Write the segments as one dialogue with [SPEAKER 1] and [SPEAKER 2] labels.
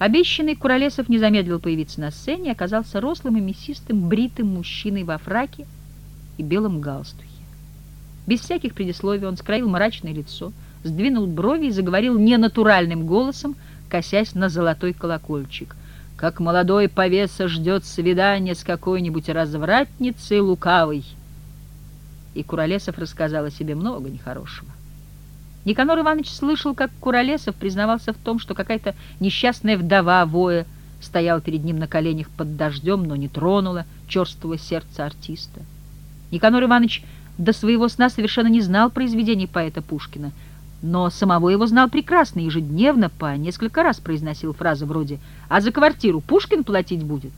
[SPEAKER 1] Обещанный Куролесов не замедлил появиться на сцене и оказался рослым и мясистым, бритым мужчиной во фраке и белом галстухе. Без всяких предисловий он скроил мрачное лицо, сдвинул брови и заговорил ненатуральным голосом, косясь на золотой колокольчик. Как молодой повеса ждет свидания с какой-нибудь развратницей лукавой. И Куролесов рассказал о себе много нехорошего. Никанор Иванович слышал, как Куролесов признавался в том, что какая-то несчастная вдова воя стояла перед ним на коленях под дождем, но не тронула черствого сердца артиста. Никанор Иванович до своего сна совершенно не знал произведений поэта Пушкина, но самого его знал прекрасно, ежедневно по несколько раз произносил фразы вроде «А за квартиру Пушкин платить будет?»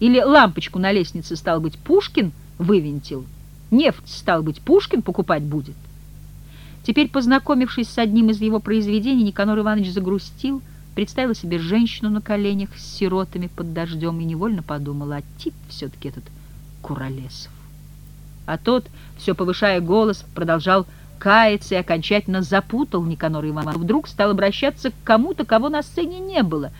[SPEAKER 1] Или «Лампочку на лестнице, стал быть, Пушкин вывинтил?» «Нефть, стал быть, Пушкин покупать будет?» Теперь, познакомившись с одним из его произведений, Никанор Иванович загрустил, представил себе женщину на коленях с сиротами под дождем и невольно подумал, а тип все-таки этот Куролесов. А тот, все повышая голос, продолжал каяться и окончательно запутал Никанора Ивановича. Вдруг стал обращаться к кому-то, кого на сцене не было.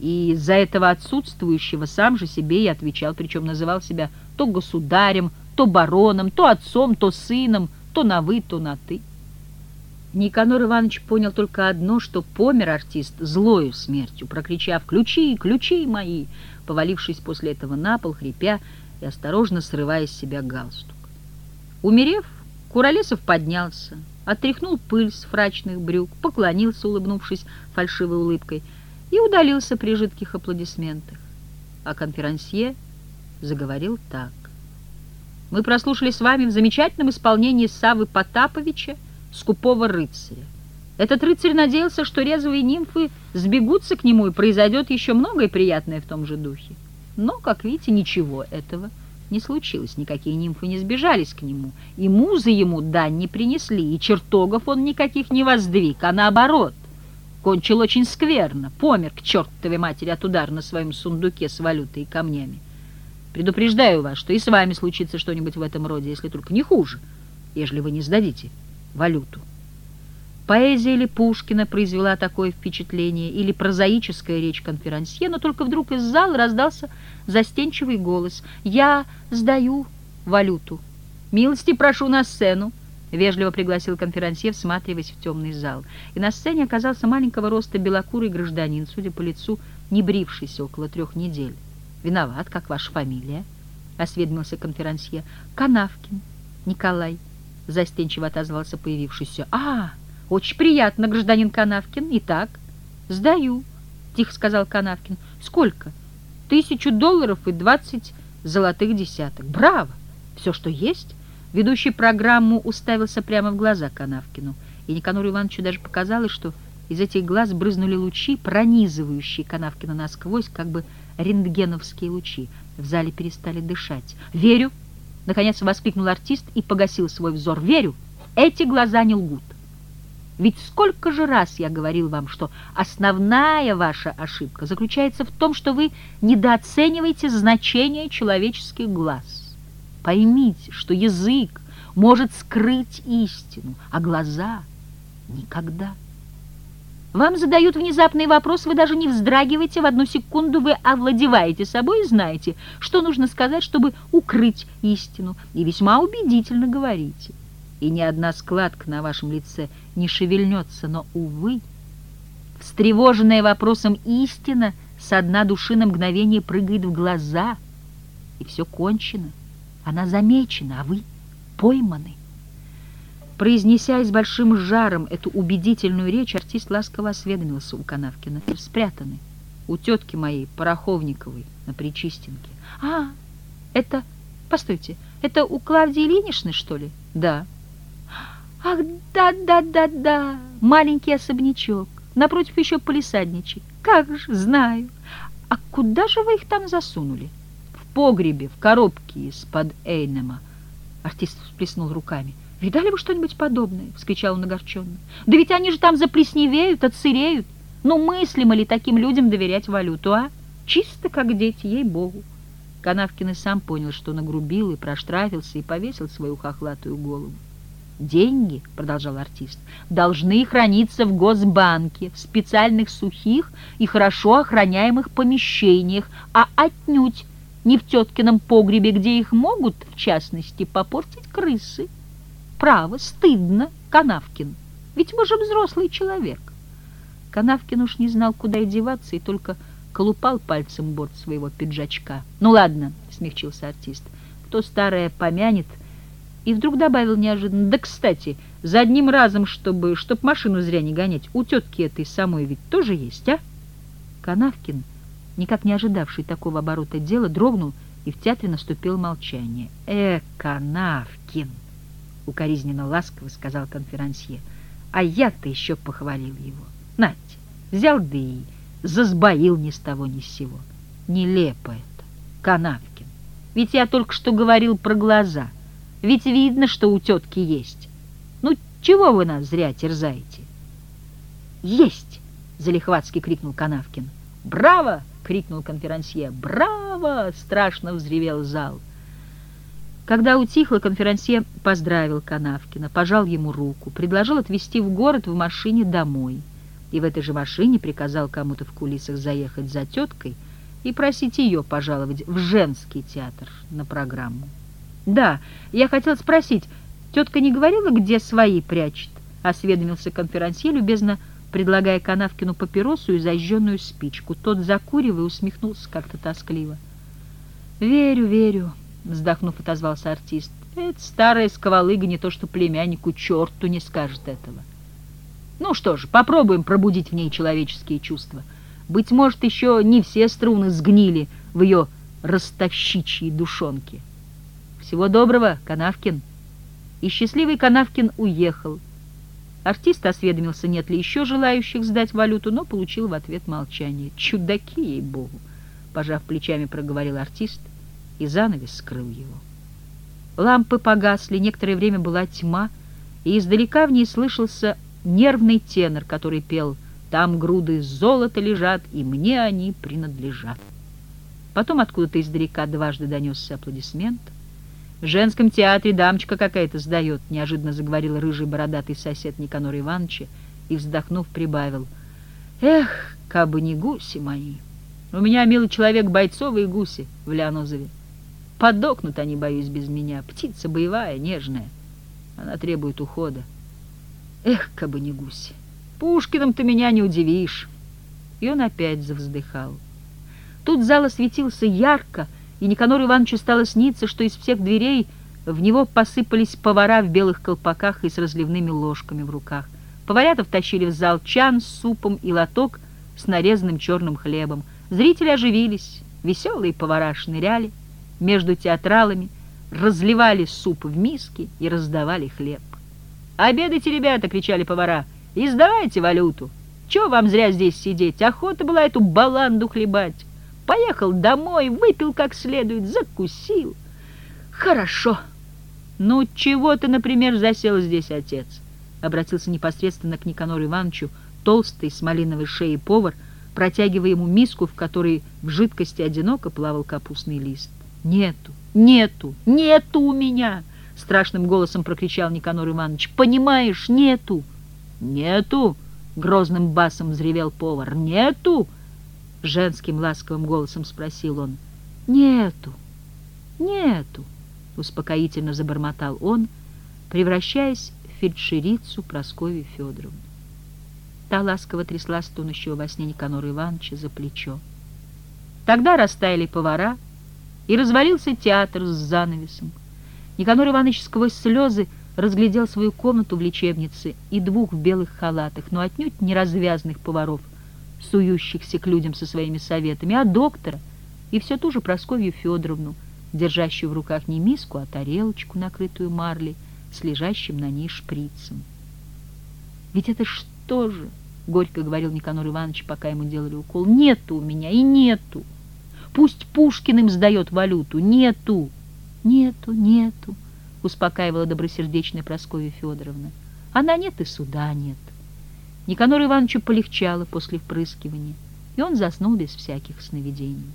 [SPEAKER 1] И из-за этого отсутствующего сам же себе и отвечал, причем называл себя то государем, то бароном, то отцом, то сыном, то на «вы», то на «ты». Никанор Иванович понял только одно, что помер артист злою смертью, прокричав «Ключи, ключи мои!», повалившись после этого на пол, хрипя и осторожно срывая с себя галстук. Умерев, Куролесов поднялся, отряхнул пыль с фрачных брюк, поклонился, улыбнувшись фальшивой улыбкой, и удалился при жидких аплодисментах. А конферансье заговорил так. «Мы прослушали с вами в замечательном исполнении Савы Потаповича скупого рыцаря. Этот рыцарь надеялся, что резвые нимфы сбегутся к нему, и произойдет еще многое приятное в том же духе. Но, как видите, ничего этого не случилось, никакие нимфы не сбежались к нему, и музы ему дань не принесли, и чертогов он никаких не воздвиг, а наоборот. Кончил очень скверно, помер к чертовой матери от удара на своем сундуке с валютой и камнями. Предупреждаю вас, что и с вами случится что-нибудь в этом роде, если только не хуже, ежели вы не сдадите валюту. Поэзия или Пушкина произвела такое впечатление, или прозаическая речь конферансье, но только вдруг из зала раздался застенчивый голос. «Я сдаю валюту. Милости прошу на сцену!» Вежливо пригласил конферансье, всматриваясь в темный зал. И на сцене оказался маленького роста белокурый гражданин, судя по лицу, не брившийся около трех недель. «Виноват, как ваша фамилия?» — осведомился конферансье. «Канавкин Николай», — застенчиво отозвался появившийся. «А, очень приятно, гражданин Канавкин. Итак, сдаю», — тихо сказал Канавкин. «Сколько?» «Тысячу долларов и двадцать золотых десяток. Браво! Все, что есть». Ведущий программу уставился прямо в глаза Канавкину, и Никанору Ивановичу даже показалось, что из этих глаз брызнули лучи, пронизывающие Канавкина насквозь, как бы рентгеновские лучи. В зале перестали дышать. «Верю!» — наконец воскликнул артист и погасил свой взор. «Верю! Эти глаза не лгут!» Ведь сколько же раз я говорил вам, что основная ваша ошибка заключается в том, что вы недооцениваете значение человеческих глаз. Поймите, что язык может скрыть истину, а глаза — никогда. Вам задают внезапный вопрос, вы даже не вздрагиваете, в одну секунду вы овладеваете собой и знаете, что нужно сказать, чтобы укрыть истину, и весьма убедительно говорите и ни одна складка на вашем лице не шевельнется, но, увы, встревоженная вопросом истина со дна души на мгновение прыгает в глаза, и все кончено. Она замечена, а вы пойманы. Произнеся с большим жаром эту убедительную речь, артист ласково осведомился у Канавкина. Спрятаны у тетки моей, Пороховниковой, на Причистенке. А, это... Постойте, это у Клавдии Ильиничны, что ли? Да. Ах, да-да-да-да, маленький особнячок, напротив еще полисадничек. Как же, знаю. А куда же вы их там засунули? В погребе, в коробке из-под Эйнема. Артист всплеснул руками. «Видали вы что-нибудь подобное?» — вскричал он огорченно. «Да ведь они же там заплесневеют, отсыреют. Ну, мыслимо ли таким людям доверять валюту, а? Чисто как дети, ей-богу». Канавкин и сам понял, что нагрубил и проштрафился, и повесил свою хохлатую голову. Деньги, продолжал артист, должны храниться в Госбанке, в специальных сухих и хорошо охраняемых помещениях, а отнюдь не в теткином погребе, где их могут, в частности, попортить крысы. Право, стыдно, Канавкин, ведь вы же взрослый человек. Канавкин уж не знал, куда и деваться, и только колупал пальцем борт своего пиджачка. «Ну ладно», — смягчился артист, — «кто старое помянет...» И вдруг добавил неожиданно, «Да, кстати, за одним разом, чтобы, чтоб машину зря не гонять, у тетки этой самой ведь тоже есть, а?» Канавкин, никак не ожидавший такого оборота дела, дрогнул, и в театре наступило молчание. «Э, Канавкин!» — укоризненно ласково сказал конферансье. «А я-то еще похвалил его. Нате, взял да и засбоил ни с того ни с сего. Нелепо это, Канавкин. Ведь я только что говорил про глаза. Ведь видно, что у тетки есть. Ну, чего вы нас зря терзаете? Есть! Залихватски крикнул Канавкин. Браво! крикнул конферансье. Браво! Страшно взревел зал. Когда утихло, конферансье поздравил Канавкина, пожал ему руку, предложил отвезти в город в машине домой и в этой же машине приказал кому-то в кулисах заехать за теткой и просить ее пожаловать в женский театр на программу. «Да, я хотел спросить, тетка не говорила, где свои прячет?» — осведомился конферансье, любезно предлагая Канавкину папиросу и зажженную спичку. Тот, закуривая, усмехнулся как-то тоскливо. «Верю, верю», — вздохнув, отозвался артист. «Это старая сковалыга не то что племяннику черту не скажет этого». Ну что ж, попробуем пробудить в ней человеческие чувства. Быть может, еще не все струны сгнили в ее ростовщичьей душонке. Всего доброго, Канавкин. И счастливый Канавкин уехал. Артист осведомился, нет ли еще желающих сдать валюту, но получил в ответ молчание. «Чудаки, ей-богу!» — пожав плечами, проговорил артист, и занавес скрыл его. Лампы погасли, некоторое время была тьма, и издалека в ней слышался нервный тенор, который пел «Там груды золота лежат, и мне они принадлежат». Потом откуда-то издалека дважды донесся аплодисмент. «В женском театре дамочка какая-то сдает», — неожиданно заговорил рыжий бородатый сосед Никанор Ивановича и, вздохнув, прибавил. «Эх, кабы не гуси мои! У меня, милый человек, бойцовые гуси в Леонозове. Подохнут они, боюсь, без меня. Птица боевая, нежная. Она требует ухода. Эх, кабы не гусь! Пушкиным ты меня не удивишь!» И он опять завздыхал. Тут зал осветился ярко, и Никанору Ивановичу стало сниться, что из всех дверей в него посыпались повара в белых колпаках и с разливными ложками в руках. Поварята втащили в зал чан с супом и лоток с нарезанным черным хлебом. Зрители оживились, веселые повара шныряли между театралами, разливали суп в миски и раздавали хлеб. «Обедайте, ребята!» — кричали повара. «И сдавайте валюту! Чего вам зря здесь сидеть? Охота была эту баланду хлебать! Поехал домой, выпил как следует, закусил! Хорошо!» «Ну, чего ты, например, засел здесь, отец?» Обратился непосредственно к Никанору Ивановичу, толстый, с малиновой шеей повар, протягивая ему миску, в которой в жидкости одиноко плавал капустный лист. «Нету, нету, нету у меня!» — страшным голосом прокричал Никанор Иванович. «Понимаешь, нету!» «Нету!» — грозным басом взревел повар. «Нету!» — женским ласковым голосом спросил он. «Нету! Нету!» — успокоительно забормотал он, превращаясь в фельдшерицу Прасковью Федоровну. Та ласково трясла стонущего во сне Никанора Ивановича за плечо. Тогда растаяли повара, и развалился театр с занавесом. Никанор Иванович сквозь слезы разглядел свою комнату в лечебнице и двух в белых халатах, но отнюдь не развязных поваров, сующихся к людям со своими советами, а доктора и все ту же Прасковью Федоровну, держащую в руках не миску, а тарелочку, накрытую марлей, с лежащим на ней шприцем. «Ведь это что же?» — горько говорил Никанор Иванович, пока ему делали укол. «Нету у меня и нету! Пусть Пушкин им сдает валюту! Нету!» «Нету, нету», — успокаивала добросердечная Прасковья Федоровна. «Она нет и суда нет». Никанору Ивановичу полегчало после впрыскивания, и он заснул без всяких сновидений.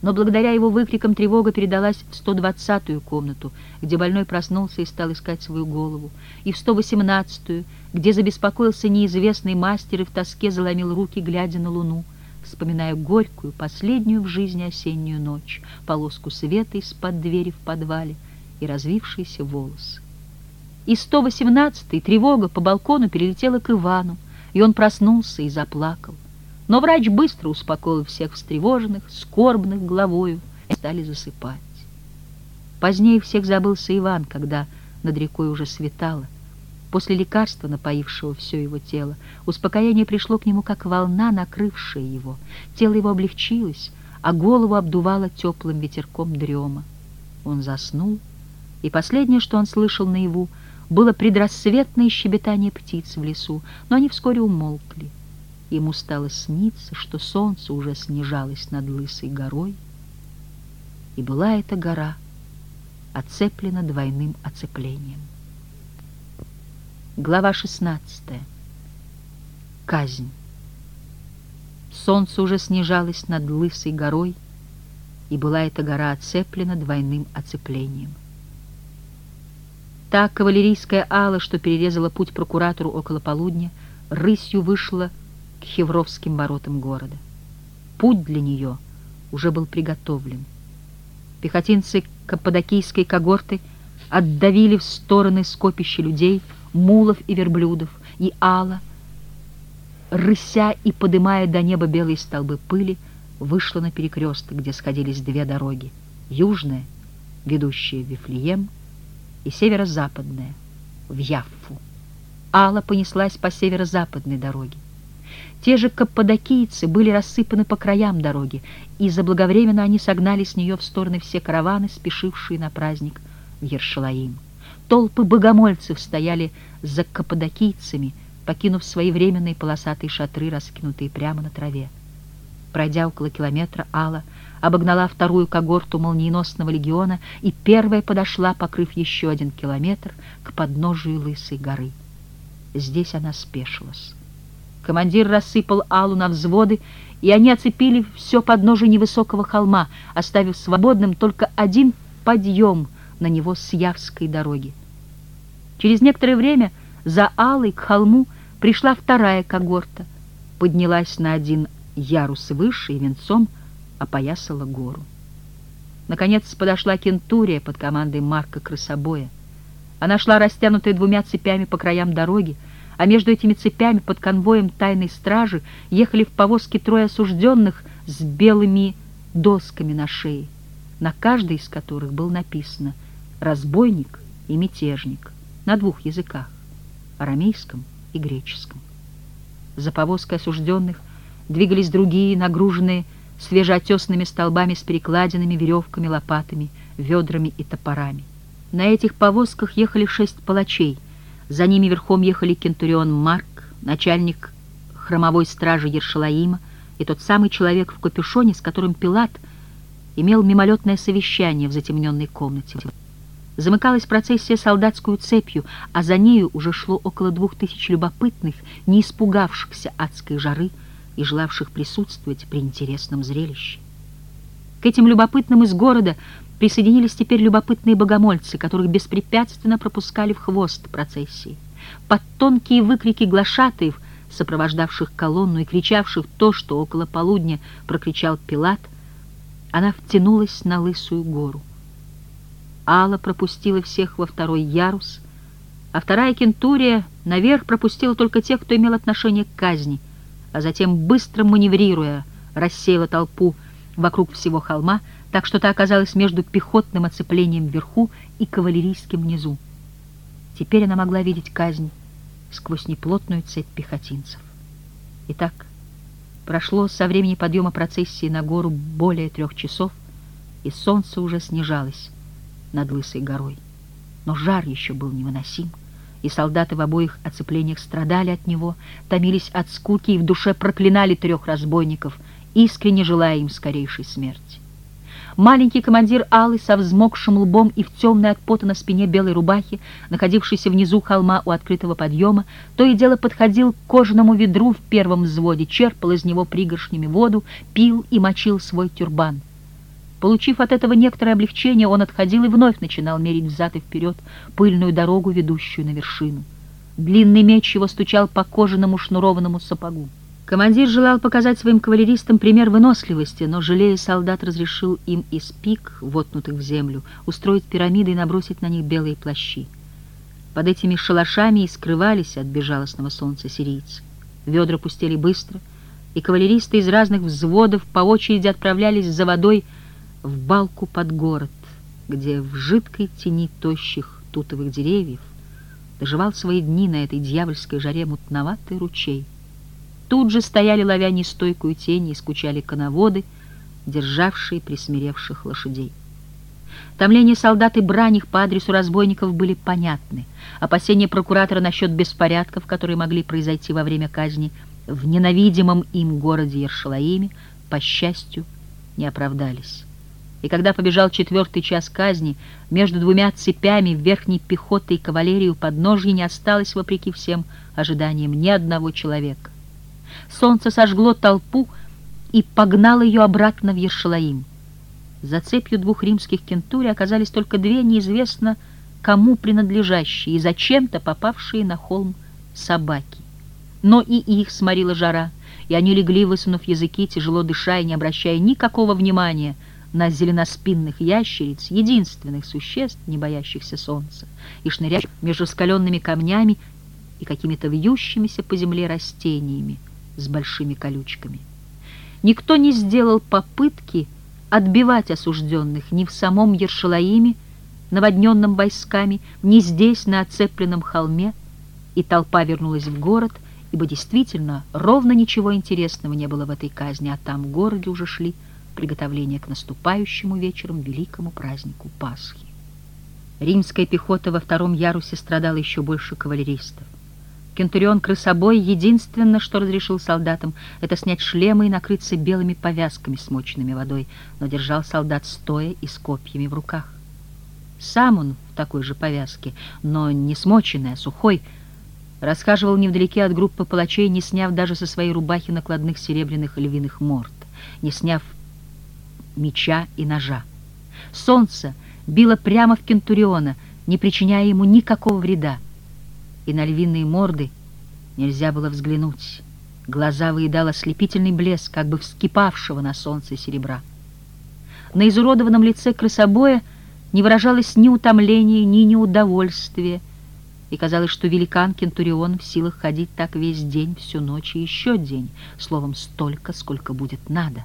[SPEAKER 1] но благодаря его выкрикам тревога передалась в 120-ю комнату, где больной проснулся и стал искать свою голову, и в 118-ю, где забеспокоился неизвестный мастер и в тоске заломил руки, глядя на луну, вспоминая горькую, последнюю в жизни осеннюю ночь, полоску света из-под двери в подвале и развившиеся волосы. Из 118-й тревога по балкону перелетела к Ивану, и он проснулся и заплакал. Но врач быстро успокоил всех встревоженных, скорбных головою, и стали засыпать. Позднее всех забылся Иван, когда над рекой уже светало. После лекарства, напоившего все его тело, успокоение пришло к нему, как волна, накрывшая его. Тело его облегчилось, а голову обдувало теплым ветерком дрема. Он заснул, и последнее, что он слышал наяву, было предрассветное щебетание птиц в лесу, но они вскоре умолкли. Ему стало сниться, что солнце уже снижалось над лысой горой, и была эта гора оцеплена двойным оцеплением. Глава 16. Казнь. Солнце уже снижалось над лысой горой, и была эта гора оцеплена двойным оцеплением. Та кавалерийская ала, что перерезала путь прокуратору около полудня, рысью вышла к Хевровским воротам города. Путь для нее уже был приготовлен. Пехотинцы каппадокийской когорты отдавили в стороны скопища людей, мулов и верблюдов, и Алла, рыся и подымая до неба белые столбы пыли, вышла на перекресток, где сходились две дороги. Южная, ведущая в Вифлеем, и северо-западная, в Яффу. Алла понеслась по северо-западной дороге. Те же каппадокийцы были рассыпаны по краям дороги, и заблаговременно они согнали с нее в стороны все караваны, спешившие на праздник в Ершалаим. Толпы богомольцев стояли за каппадокийцами, покинув свои временные полосатые шатры, раскинутые прямо на траве. Пройдя около километра, Алла обогнала вторую когорту молниеносного легиона и первая подошла, покрыв еще один километр, к подножию Лысой горы. Здесь она спешилась. Командир рассыпал Аллу на взводы, и они оцепили все подножие невысокого холма, оставив свободным только один подъем на него с Явской дороги. Через некоторое время за Аллой к холму пришла вторая когорта, поднялась на один ярус выше и венцом опоясала гору. Наконец подошла кентурия под командой Марка Красобоя. Она шла растянутая двумя цепями по краям дороги, а между этими цепями под конвоем тайной стражи ехали в повозке трое осужденных с белыми досками на шее, на каждой из которых был написано «разбойник» и «мятежник» на двух языках — арамейском и греческом. За повозкой осужденных двигались другие, нагруженные свежеотесными столбами с перекладинами, веревками, лопатами, ведрами и топорами. На этих повозках ехали шесть палачей — за ними верхом ехали кентурион Марк, начальник хромовой стражи Ершалаима и тот самый человек в капюшоне, с которым Пилат имел мимолетное совещание в затемненной комнате. Замыкалась процессия солдатскую цепью, а за нею уже шло около двух тысяч любопытных, не испугавшихся адской жары и желавших присутствовать при интересном зрелище. К этим любопытным из города присоединились теперь любопытные богомольцы, которых беспрепятственно пропускали в хвост процессии. Под тонкие выкрики глашатаев, сопровождавших колонну и кричавших то, что около полудня прокричал Пилат, она втянулась на лысую гору. Алла пропустила всех во второй ярус, а вторая кентурия наверх пропустила только тех, кто имел отношение к казни, а затем, быстро маневрируя, рассеяла толпу вокруг всего холма, так что та оказалась между пехотным оцеплением вверху и кавалерийским внизу. Теперь она могла видеть казнь сквозь неплотную цепь пехотинцев. Итак, прошло со времени подъема процессии на гору более трех часов, и солнце уже снижалось над Лысой горой. Но жар еще был невыносим, и солдаты в обоих оцеплениях страдали от него, томились от скуки и в душе проклинали трех разбойников, искренне желая им скорейшей смерти. Маленький командир Аллы со взмокшим лбом и в темной от пота на спине белой рубахе, находившийся внизу холма у открытого подъема, то и дело подходил к кожаному ведру в первом взводе, черпал из него пригоршнями воду, пил и мочил свой тюрбан. Получив от этого некоторое облегчение, он отходил и вновь начинал мерить взад и вперед пыльную дорогу, ведущую на вершину. Длинный меч его стучал по кожаному шнурованному сапогу. Командир желал показать своим кавалеристам пример выносливости, но, жалея солдат, разрешил им из пик, вотнутых в землю, устроить пирамиды и набросить на них белые плащи. Под этими шалашами и скрывались от безжалостного солнца сирийцы. Ведра пустели быстро, и кавалеристы из разных взводов по очереди отправлялись за водой в балку под город, где в жидкой тени тощих тутовых деревьев доживал свои дни на этой дьявольской жаре мутноватый ручей. Тут же стояли, ловя нестойкую тень, и скучали коноводы, державшие присмиревших лошадей. Томление солдат и брань их по адресу разбойников были понятны. Опасения прокуратора насчет беспорядков, которые могли произойти во время казни в ненавидимом им городе Ершалаиме, по счастью, не оправдались. И когда побежал четвертый час казни, между двумя цепями верхней пехоты и кавалерии у подножья не осталось, вопреки всем ожиданиям, ни одного человека. Солнце сожгло толпу и погнало ее обратно в Ершалаим. За цепью двух римских кентури оказались только две неизвестно кому принадлежащие и зачем-то попавшие на холм собаки. Но и их сморила жара, и они легли, высунув языки, тяжело дыша и не обращая никакого внимания на зеленоспинных ящериц, единственных существ, не боящихся солнца, и шныряющих между скаленными камнями и какими-то вьющимися по земле растениями с большими колючками. Никто не сделал попытки отбивать осужденных ни в самом Ершалаиме, наводненном войсками, ни здесь, на оцепленном холме, и толпа вернулась в город, ибо действительно ровно ничего интересного не было в этой казни, а там в городе уже шли приготовления к наступающему вечером великому празднику Пасхи. Римская пехота во втором ярусе страдала еще больше кавалеристов. Кентурион крысобой единственное, что разрешил солдатам, это снять шлемы и накрыться белыми повязками, смоченными водой, но держал солдат стоя и с копьями в руках. Сам он в такой же повязке, но не смоченный, а сухой, расхаживал невдалеке от группы палачей, не сняв даже со своей рубахи накладных серебряных львиных морд, не сняв меча и ножа. Солнце било прямо в Кентуриона, не причиняя ему никакого вреда и на львиные морды нельзя было взглянуть. Глаза выедал ослепительный блеск, как бы вскипавшего на солнце серебра. На изуродованном лице крысобоя не выражалось ни утомления, ни неудовольствия, и казалось, что великан Кентурион в силах ходить так весь день, всю ночь и еще день, словом, столько, сколько будет надо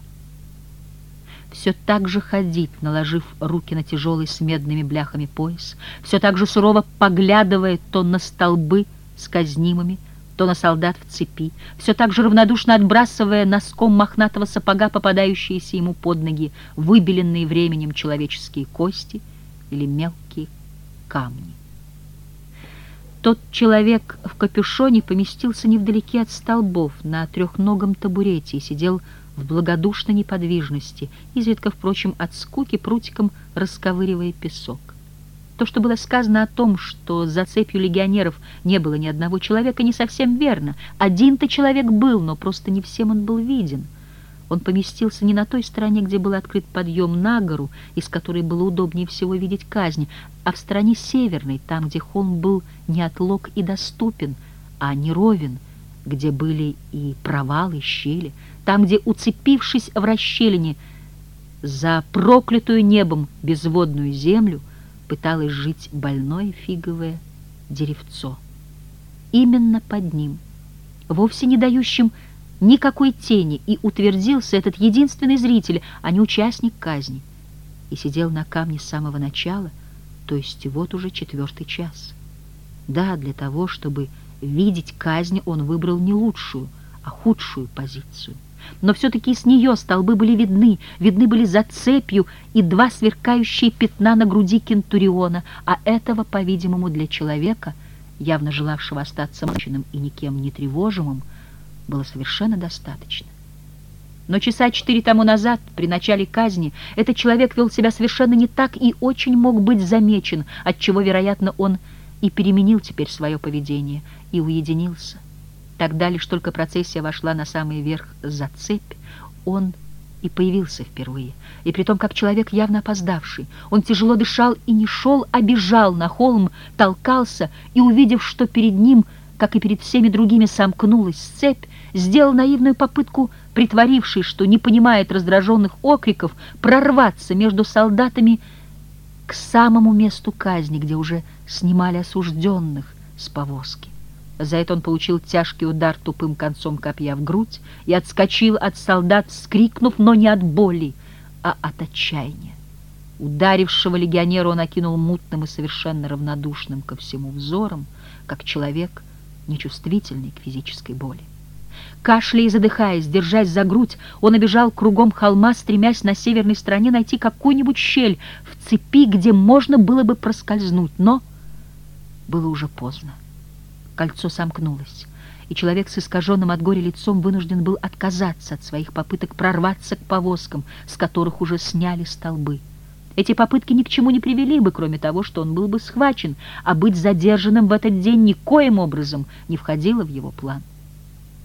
[SPEAKER 1] все так же ходить, наложив руки на тяжелый с медными бляхами пояс, все так же сурово поглядывая то на столбы с казнимыми, то на солдат в цепи, все так же равнодушно отбрасывая носком мохнатого сапога попадающиеся ему под ноги выбеленные временем человеческие кости или мелкие камни. Тот человек в капюшоне поместился невдалеке от столбов на трехногом табурете и сидел в благодушной неподвижности, изредка, впрочем, от скуки прутиком расковыривая песок. То, что было сказано о том, что за цепью легионеров не было ни одного человека, не совсем верно. Один-то человек был, но просто не всем он был виден. Он поместился не на той стороне, где был открыт подъем на гору, из которой было удобнее всего видеть казни, а в стороне северной, там, где холм был не отлог и доступен, а не ровен, где были и провалы, щели, там, где, уцепившись в расщелине за проклятую небом безводную землю, пыталось жить больное фиговое деревцо. Именно под ним, вовсе не дающим никакой тени, и утвердился этот единственный зритель, а не участник казни, и сидел на камне с самого начала, то есть вот уже четвертый час. Да, для того, чтобы видеть казнь, он выбрал не лучшую, а худшую позицию но все-таки с нее столбы были видны, видны были за цепью и два сверкающие пятна на груди кентуриона, а этого, по-видимому, для человека, явно желавшего остаться мученным и никем не тревожимым, было совершенно достаточно. Но часа четыре тому назад, при начале казни, этот человек вел себя совершенно не так и очень мог быть замечен, отчего, вероятно, он и переменил теперь свое поведение и уединился. Тогда лишь только процессия вошла на самый верх за цепь, он и появился впервые, и притом как человек явно опоздавший. Он тяжело дышал и не шел, а бежал на холм, толкался, и, увидев, что перед ним, как и перед всеми другими, сомкнулась цепь, сделал наивную попытку, притворившись, что не понимает раздраженных окриков, прорваться между солдатами к самому месту казни, где уже снимали осужденных с повозки. За это он получил тяжкий удар тупым концом копья в грудь и отскочил от солдат, скрикнув, но не от боли, а от отчаяния. Ударившего легионера он окинул мутным и совершенно равнодушным ко всему взором, как человек, нечувствительный к физической боли. Кашляя и задыхаясь, держась за грудь, он обежал кругом холма, стремясь на северной стороне найти какую-нибудь щель в цепи, где можно было бы проскользнуть, но было уже поздно. Кольцо сомкнулось, и человек с искаженным от горя лицом вынужден был отказаться от своих попыток прорваться к повозкам, с которых уже сняли столбы. Эти попытки ни к чему не привели бы, кроме того, что он был бы схвачен, а быть задержанным в этот день никоим образом не входило в его план.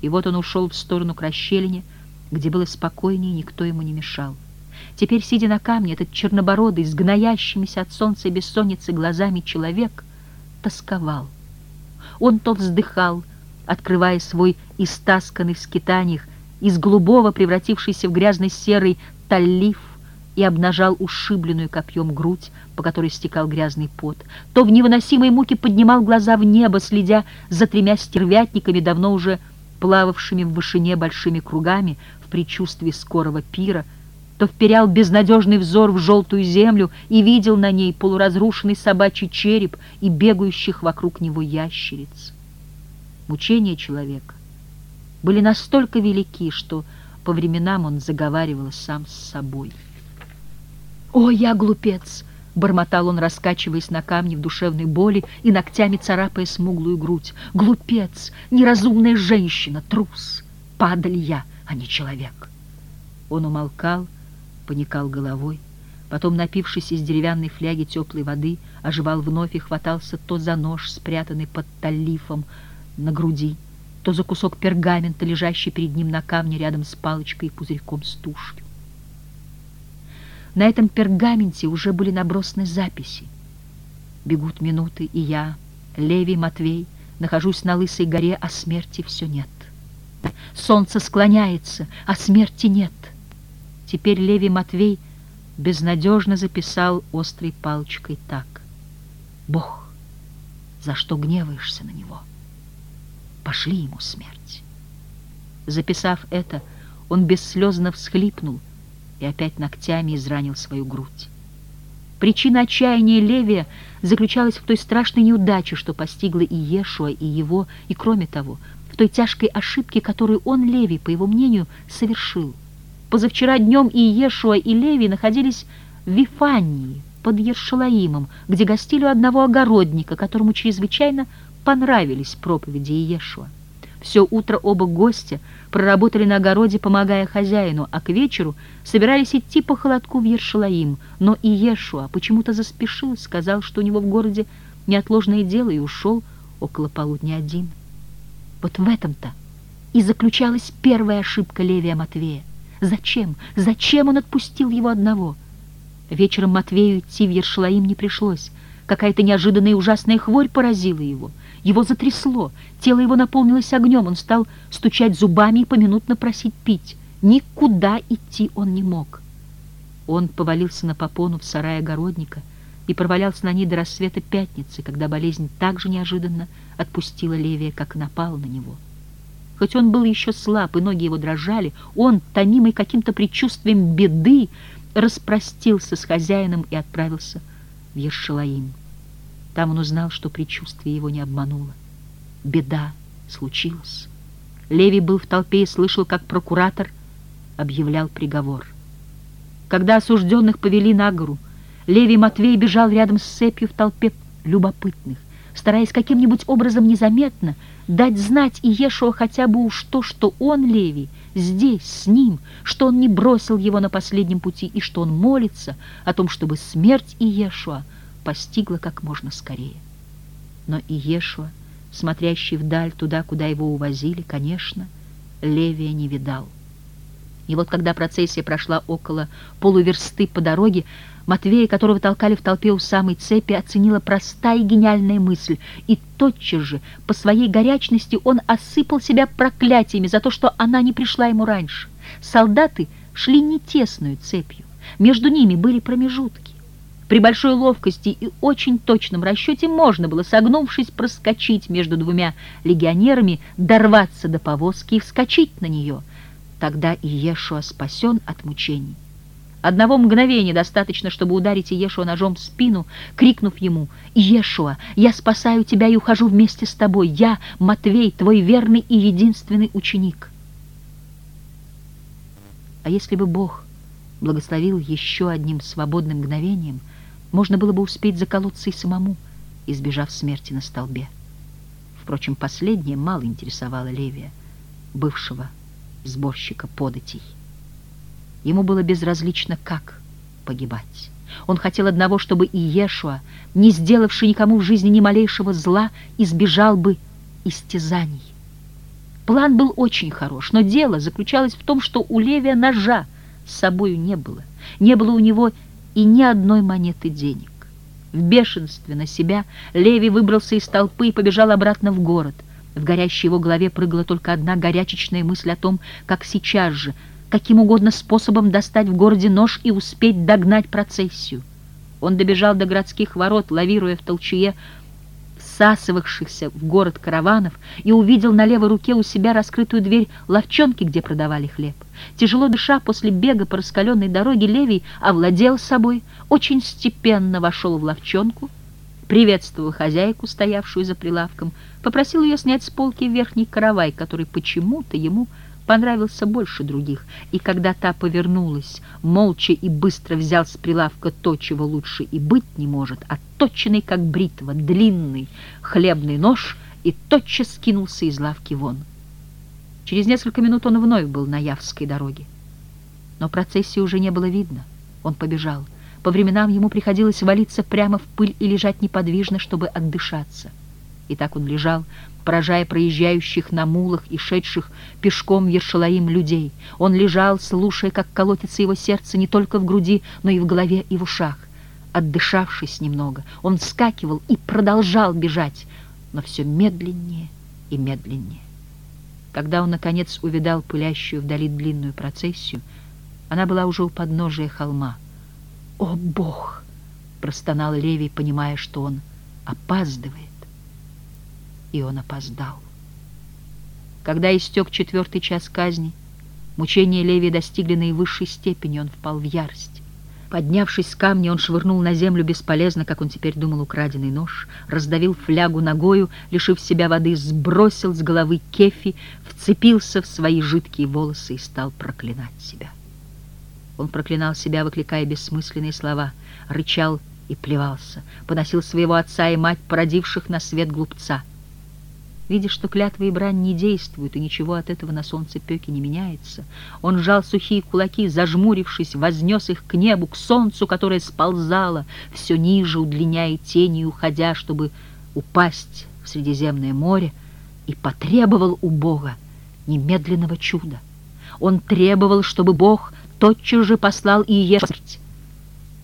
[SPEAKER 1] И вот он ушел в сторону к расщелине, где было спокойнее, никто ему не мешал. Теперь, сидя на камне, этот чернобородый, с гноящимися от солнца и бессонницы глазами человек тосковал. Он то вздыхал, открывая свой истасканный в скитаниях, из голубого, превратившийся в грязный серый таллиф, и обнажал ушибленную копьем грудь, по которой стекал грязный пот, то в невыносимой муке поднимал глаза в небо, следя за тремя стервятниками, давно уже плававшими в вышине большими кругами в предчувствии скорого пира, то вперял безнадежный взор в желтую землю и видел на ней полуразрушенный собачий череп и бегающих вокруг него ящериц. Мучения человека были настолько велики, что по временам он заговаривал сам с собой. «О, я глупец!» — бормотал он, раскачиваясь на камне в душевной боли и ногтями царапая смуглую грудь. «Глупец! Неразумная женщина! Трус! Падаль я, а не человек!» Он умолкал, — поникал головой, потом, напившись из деревянной фляги теплой воды, оживал вновь и хватался то за нож, спрятанный под талифом на груди, то за кусок пергамента, лежащий перед ним на камне рядом с палочкой и пузырьком с тушью. На этом пергаменте уже были набросаны записи. Бегут минуты, и я, Левий Матвей, нахожусь на Лысой горе, а смерти все нет. Солнце склоняется, а смерти нет — Теперь Леви Матвей безнадежно записал острой палочкой так. «Бог, за что гневаешься на него? Пошли ему смерть». Записав это, он бесслезно всхлипнул и опять ногтями изранил свою грудь. Причина отчаяния Левия заключалась в той страшной неудаче, что постигла и Ешуа, и его, и, кроме того, в той тяжкой ошибке, которую он, Левий, по его мнению, совершил — Позавчера днем и Ешуа, и Леви находились в Вифании, под Ершалаимом, где гостили у одного огородника, которому чрезвычайно понравились проповеди Иешуа. Все утро оба гостя проработали на огороде, помогая хозяину, а к вечеру собирались идти по холодку в Ершалаим. Но Иешуа почему-то заспешил, сказал, что у него в городе неотложное дело, и ушел около полудня один. Вот в этом-то и заключалась первая ошибка Левия Матвея. Зачем? Зачем он отпустил его одного? Вечером Матвею идти в Ершалаим не пришлось. Какая-то неожиданная и ужасная хворь поразила его. Его затрясло, тело его наполнилось огнем, он стал стучать зубами и поминутно просить пить. Никуда идти он не мог. Он повалился на попону в сарае огородника и провалялся на ней до рассвета пятницы, когда болезнь так же неожиданно отпустила Левия, как напала на него. Хоть он был еще слаб, и ноги его дрожали, он, тонимый каким-то предчувствием беды, распростился с хозяином и отправился в Ершалаим. Там он узнал, что предчувствие его не обмануло. Беда случилась. Леви был в толпе и слышал, как прокуратор объявлял приговор. Когда осужденных повели на гору, Леви Матвей бежал рядом с цепью в толпе любопытных стараясь каким-нибудь образом незаметно дать знать Иешуа хотя бы уж то, что он, Левий, здесь, с ним, что он не бросил его на последнем пути и что он молится о том, чтобы смерть Иешуа постигла как можно скорее. Но Иешуа, смотрящий вдаль туда, куда его увозили, конечно, Левия не видал. И вот когда процессия прошла около полуверсты по дороге, Матвея, которого толкали в толпе у самой цепи, оценила простая и гениальная мысль, и тотчас же, по своей горячности, он осыпал себя проклятиями за то, что она не пришла ему раньше. Солдаты шли не тесную цепью, между ними были промежутки. При большой ловкости и очень точном расчете можно было, согнувшись, проскочить между двумя легионерами, дорваться до повозки и вскочить на нее. Тогда Иешуа спасен от мучений. Одного мгновения достаточно, чтобы ударить Иешуа ножом в спину, крикнув ему «Иешуа, я спасаю тебя и ухожу вместе с тобой. Я, Матвей, твой верный и единственный ученик». А если бы Бог благословил еще одним свободным мгновением, можно было бы успеть заколоться и самому, избежав смерти на столбе. Впрочем, последнее мало интересовало Левия, бывшего сборщика податей. Ему было безразлично, как погибать. Он хотел одного, чтобы Иешуа, не сделавший никому в жизни ни малейшего зла, избежал бы истязаний. План был очень хорош, но дело заключалось в том, что у Левия ножа с собою не было. Не было у него и ни одной монеты денег. В бешенстве на себя Леви выбрался из толпы и побежал обратно в город. В горящей его голове прыгала только одна горячечная мысль о том, как сейчас же каким угодно способом достать в городе нож и успеть догнать процессию. Он добежал до городских ворот, лавируя в толчее всасывавшихся в город караванов, и увидел на левой руке у себя раскрытую дверь ловчонки, где продавали хлеб. Тяжело дыша после бега по раскаленной дороге, Левий овладел собой, очень степенно вошел в ловчонку, приветствовал хозяйку, стоявшую за прилавком, попросил ее снять с полки верхний каравай, который почему-то ему понравился больше других, и когда та повернулась, молча и быстро взял с прилавка то, чего лучше и быть не может, отточенный, как бритва, длинный хлебный нож, и тотчас скинулся из лавки вон. Через несколько минут он вновь был на Явской дороге. Но процессии уже не было видно. Он побежал. По временам ему приходилось валиться прямо в пыль и лежать неподвижно, чтобы отдышаться. И так он лежал, поражая проезжающих на мулах и шедших пешком в Ершалаим людей. Он лежал, слушая, как колотится его сердце не только в груди, но и в голове и в ушах. Отдышавшись немного, он вскакивал и продолжал бежать, но все медленнее и медленнее. Когда он, наконец, увидал пылящую вдали длинную процессию, она была уже у подножия холма. «О, Бог!» — простонал Левий, понимая, что он опаздывает и он опоздал. Когда истек четвертый час казни, мучения Леви достигли наивысшей степени, он впал в ярость. Поднявшись с камня, он швырнул на землю бесполезно, как он теперь думал, украденный нож, раздавил флягу ногою, лишив себя воды, сбросил с головы кефи, вцепился в свои жидкие волосы и стал проклинать себя. Он проклинал себя, выкликая бессмысленные слова, рычал и плевался, поносил своего отца и мать, породивших на свет глупца — Видя, что клятва и брань не действуют, и ничего от этого на солнце пеки не меняется, он сжал сухие кулаки, зажмурившись, вознес их к небу, к солнцу, которое сползало, все ниже, удлиняя тени, уходя, чтобы упасть в Средиземное море, и потребовал у Бога немедленного чуда. Он требовал, чтобы Бог тотчас же послал и смерть.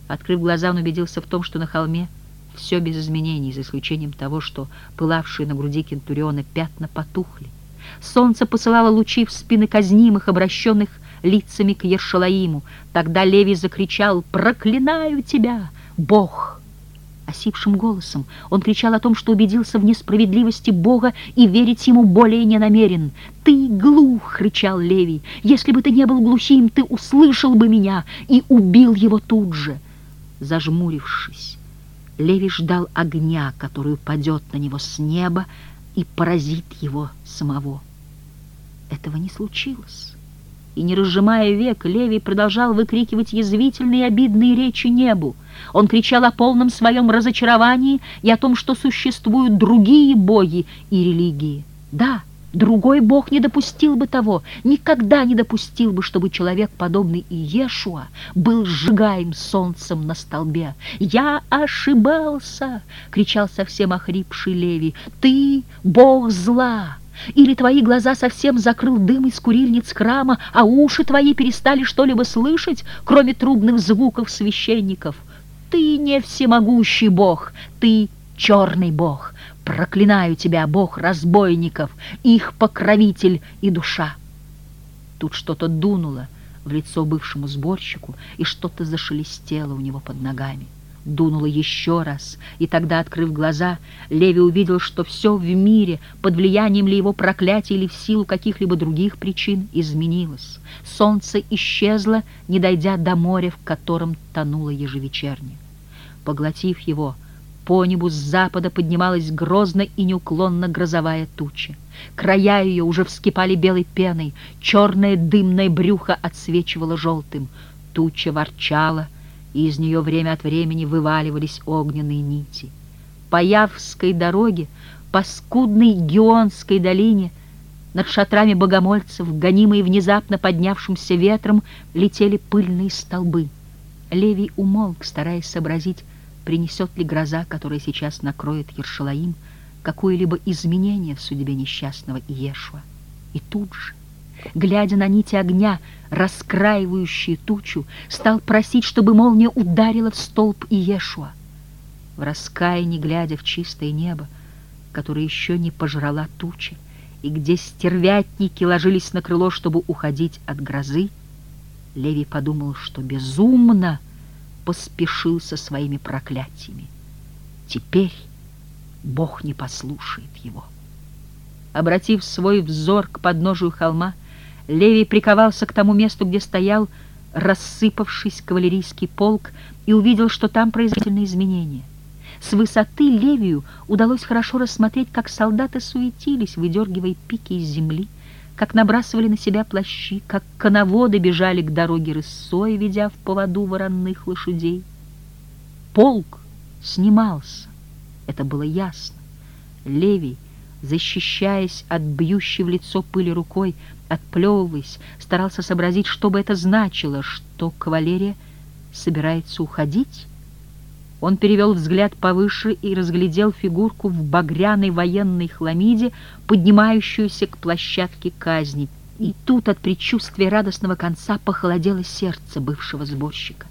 [SPEAKER 1] Открыв глаза, он убедился в том, что на холме все без изменений, за исключением того, что пылавшие на груди кентуриона пятна потухли. Солнце посылало лучи в спины казнимых, обращенных лицами к Ершалаиму. Тогда Левий закричал «Проклинаю тебя, Бог!» Осипшим голосом он кричал о том, что убедился в несправедливости Бога и верить ему более не намерен. «Ты глух!» — кричал Левий. «Если бы ты не был глухим, ты услышал бы меня и убил его тут же!» Зажмурившись, Леви ждал огня, который упадет на него с неба и поразит его самого. Этого не случилось. И, не разжимая век, Левий продолжал выкрикивать язвительные обидные речи небу. Он кричал о полном своем разочаровании и о том, что существуют другие боги и религии. Да, — Другой Бог не допустил бы того, никогда не допустил бы, чтобы человек, подобный Иешуа, был сжигаем солнцем на столбе. «Я ошибался!» — кричал совсем охрипший Леви. «Ты — Бог зла!» Или твои глаза совсем закрыл дым из курильниц храма, а уши твои перестали что-либо слышать, кроме трубных звуков священников? Ты не всемогущий Бог, ты черный Бог. Проклинаю тебя, Бог разбойников, их покровитель и душа. Тут что-то дунуло в лицо бывшему сборщику, и что-то зашелестело у него под ногами дунуло еще раз, и тогда, открыв глаза, Леви увидел, что все в мире, под влиянием ли его проклятия или в силу каких-либо других причин, изменилось. Солнце исчезло, не дойдя до моря, в котором тонуло ежевечерне. Поглотив его, по небу с запада поднималась грозно и неуклонно грозовая туча. Края ее уже вскипали белой пеной, черное дымное брюхо отсвечивало желтым. Туча ворчала, и из нее время от времени вываливались огненные нити. По Явской дороге, по скудной Геонской долине, над шатрами богомольцев, гонимые внезапно поднявшимся ветром, летели пыльные столбы. Левий умолк, стараясь сообразить, принесет ли гроза, которая сейчас накроет Ершалаим, какое-либо изменение в судьбе несчастного Иешуа. И тут же глядя на нити огня, раскраивающие тучу, стал просить, чтобы молния ударила в столб Иешуа. В раскаянии, глядя в чистое небо, которое еще не пожрала туча, и где стервятники ложились на крыло, чтобы уходить от грозы, Левий подумал, что безумно поспешил со своими проклятиями. Теперь Бог не послушает его. Обратив свой взор к подножию холма, Левий приковался к тому месту, где стоял рассыпавшись кавалерийский полк, и увидел, что там производительные изменения. С высоты Левию удалось хорошо рассмотреть, как солдаты суетились, выдергивая пики из земли, как набрасывали на себя плащи, как коноводы бежали к дороге рысой, ведя в поводу воронных лошадей. Полк снимался, это было ясно. Левий защищаясь от бьющей в лицо пыли рукой, отплевываясь, старался сообразить, что бы это значило, что кавалерия собирается уходить. Он перевел взгляд повыше и разглядел фигурку в багряной военной хламиде, поднимающуюся к площадке казни. И тут от предчувствия радостного конца похолодело сердце бывшего сборщика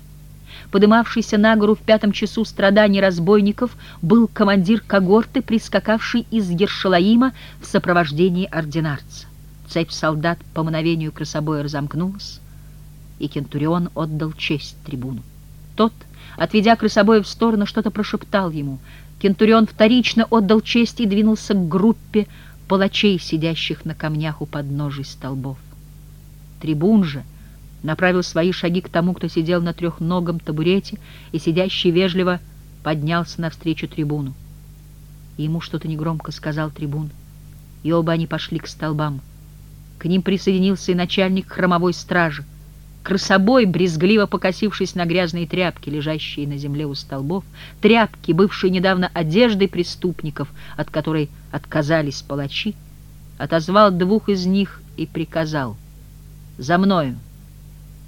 [SPEAKER 1] подымавшийся на гору в пятом часу страданий разбойников, был командир когорты, прискакавший из Ершалаима в сопровождении ординарца. Цепь солдат по мановению красобоя разомкнулась, и Кентурион отдал честь трибуну. Тот, отведя красобоя в сторону, что-то прошептал ему. Кентурион вторично отдал честь и двинулся к группе палачей, сидящих на камнях у подножий столбов. Трибун же — направил свои шаги к тому, кто сидел на трехногом табурете, и сидящий вежливо поднялся навстречу трибуну. Ему что-то негромко сказал трибун, и оба они пошли к столбам. К ним присоединился и начальник хромовой стражи. Красобой, брезгливо покосившись на грязные тряпки, лежащие на земле у столбов, тряпки, бывшие недавно одеждой преступников, от которой отказались палачи, отозвал двух из них и приказал «За мною!»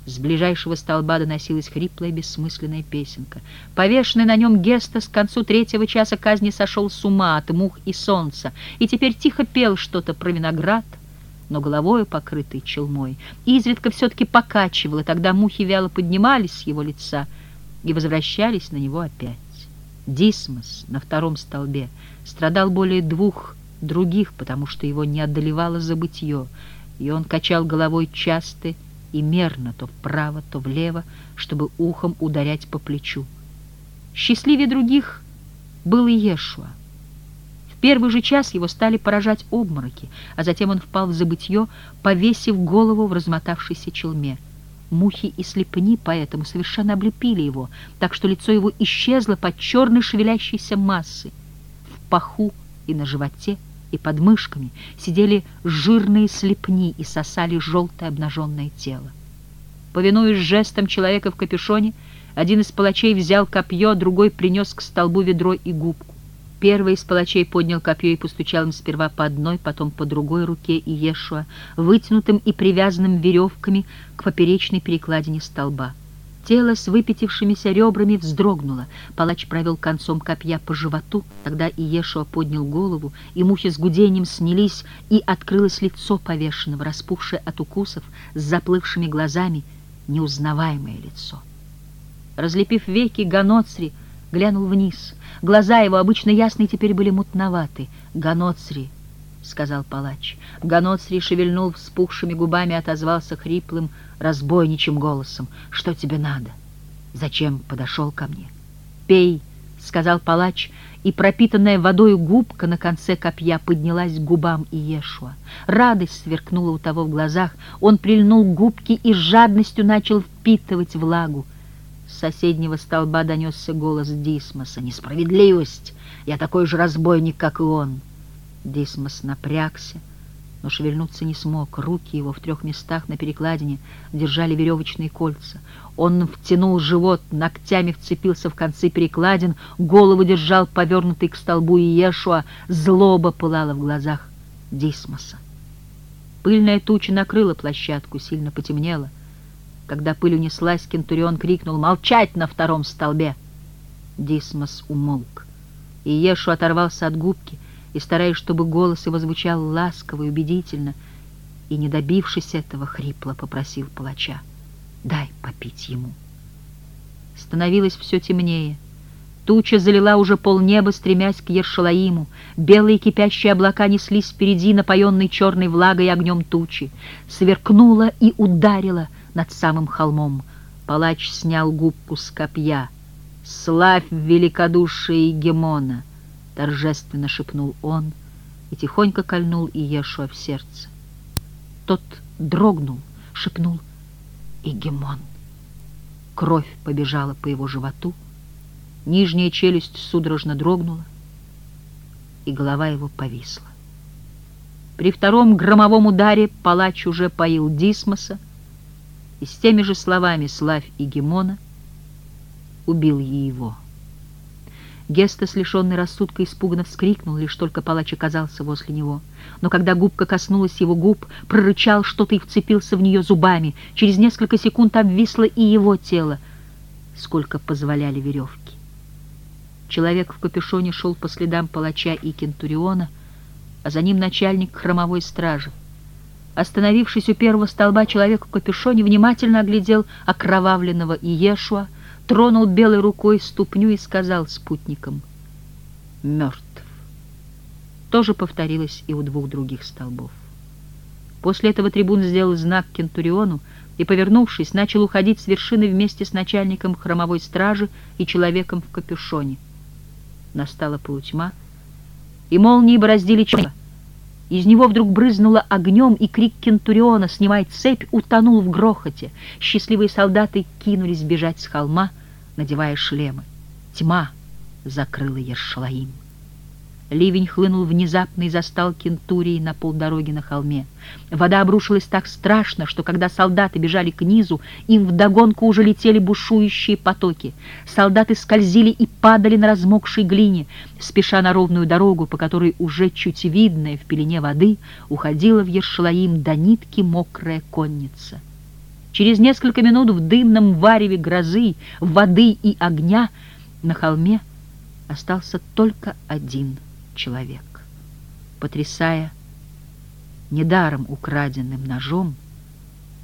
[SPEAKER 1] С ближайшего столба доносилась хриплая бессмысленная песенка. Повешенный на нем Гестас к концу третьего часа казни сошел с ума от мух и солнца, и теперь тихо пел что-то про виноград, но головою покрытый челмой. Изредка все-таки покачивало, тогда мухи вяло поднимались с его лица и возвращались на него опять. Дисмос на втором столбе страдал более двух других, потому что его не одолевало забытье, и он качал головой часто и мерно, то вправо, то влево, чтобы ухом ударять по плечу. Счастливее других был и. Первый же час его стали поражать обмороки, а затем он впал в забытье, повесив голову в размотавшейся челме. Мухи и слепни поэтому совершенно облепили его, так что лицо его исчезло под черной шевелящейся массой. В паху и на животе и под мышками сидели жирные слепни и сосали желтое обнаженное тело. Повинуясь жестом человека в капюшоне, один из палачей взял копье, другой принес к столбу ведро и губку. Первый из палачей поднял копье и постучал им сперва по одной, потом по другой руке Иешуа, вытянутым и привязанным веревками к поперечной перекладине столба. Тело с выпятившимися ребрами вздрогнуло. Палач провел концом копья по животу. Тогда Иешуа поднял голову, и мухи с гудением снялись, и открылось лицо повешенного, распухшее от укусов, с заплывшими глазами, неузнаваемое лицо. Разлепив веки, Ганоцри глянул вниз. Глаза его, обычно ясные, теперь были мутноваты. «Ганоцри!» — сказал палач. Ганоцри шевельнул вспухшими губами, отозвался хриплым, разбойничьим голосом. «Что тебе надо? Зачем подошел ко мне?» «Пей!» — сказал палач, и пропитанная водой губка на конце копья поднялась к губам Иешуа. Радость сверкнула у того в глазах, он прильнул к губке и с жадностью начал впитывать влагу. Соседнего столба донесся голос Дисмоса. «Несправедливость! Я такой же разбойник, как и он!» Дисмос напрягся, но шевельнуться не смог. Руки его в трех местах на перекладине держали веревочные кольца. Он втянул живот, ногтями вцепился в концы перекладин, голову держал повернутый к столбу Иешуа, злоба пылала в глазах Дисмоса. Пыльная туча накрыла площадку, сильно потемнело. Когда пыль унеслась, Кентурион крикнул «Молчать на втором столбе!» Дисмос умолк. Иешу оторвался от губки, и, стараясь, чтобы голос его звучал ласково и убедительно, и, не добившись этого, хрипло попросил палача, «Дай попить ему». Становилось все темнее. Туча залила уже полнеба, стремясь к Ершалаиму. Белые кипящие облака неслись впереди, напоенной черной влагой и огнем тучи. Сверкнула и ударила над самым холмом. Палач снял губку с копья. «Славь великодушие Гемона!» — торжественно шепнул он и тихонько кольнул Иешуа в сердце. Тот дрогнул, шепнул «Игемон». Кровь побежала по его животу, нижняя челюсть судорожно дрогнула, и голова его повисла. При втором громовом ударе палач уже поил Дисмоса, и с теми же словами «Славь Игемона» убил и его. Гестас, лишенный рассудка, испуганно вскрикнул, лишь только палач оказался возле него. Но когда губка коснулась его губ, прорычал что-то и вцепился в нее зубами. Через несколько секунд обвисло и его тело, сколько позволяли веревки. Человек в капюшоне шел по следам палача и кентуриона, а за ним начальник хромовой стражи. Остановившись у первого столба, человек в капюшоне внимательно оглядел окровавленного Иешуа, тронул белой рукой ступню и сказал спутникам «Мертв». То же повторилось и у двух других столбов. После этого трибун сделал знак Кентуриону и, повернувшись, начал уходить с вершины вместе с начальником хромовой стражи и человеком в капюшоне. Настала полутьма, и молнии бороздили чего. Из него вдруг брызнуло огнем, и крик Кентуриона «Снимай цепь!» утонул в грохоте. Счастливые солдаты кинулись бежать с холма, надевая шлемы. Тьма закрыла Ершалаим. Ливень хлынул внезапно и застал Кентурии на полдороги на холме. Вода обрушилась так страшно, что когда солдаты бежали к низу, им вдогонку уже летели бушующие потоки. Солдаты скользили и падали на размокшей глине, спеша на ровную дорогу, по которой уже чуть видная в пелене воды уходила в Ершалаим до нитки мокрая конница. Через несколько минут в дымном вареве грозы, воды и огня на холме остался только один человек. Потрясая недаром украденным ножом,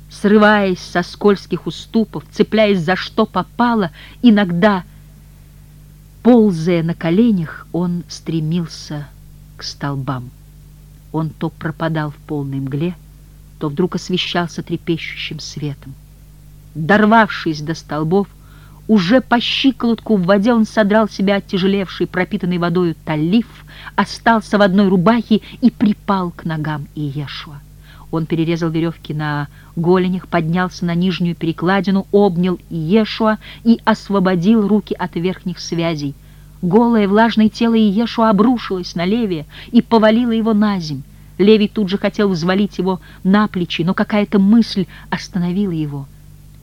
[SPEAKER 1] срываясь со скользких уступов, цепляясь за что попало, иногда, ползая на коленях, он стремился к столбам. Он то пропадал в полной мгле, то вдруг освещался трепещущим светом. Дорвавшись до столбов, уже по щиколотку в воде он содрал себя оттяжелевший, пропитанный водою талиф, остался в одной рубахе и припал к ногам Иешуа. Он перерезал веревки на голенях, поднялся на нижнюю перекладину, обнял Иешуа и освободил руки от верхних связей. Голое влажное тело Иешуа обрушилось на Левия и повалило его на земь. Левий тут же хотел взвалить его на плечи, но какая-то мысль остановила его —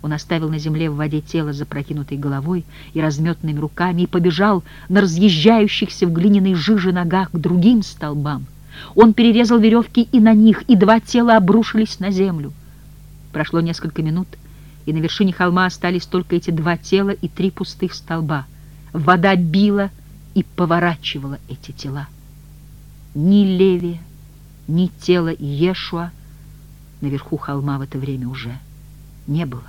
[SPEAKER 1] он оставил на земле в воде тело с запрокинутой головой и разметными руками и побежал на разъезжающихся в глиняной жиже ногах к другим столбам. Он перерезал веревки и на них, и два тела обрушились на землю. Прошло несколько минут, и на вершине холма остались только эти два тела и три пустых столба. Вода била и поворачивала эти тела. Ни Леви, ни тело Иешуа наверху холма в это время уже не было.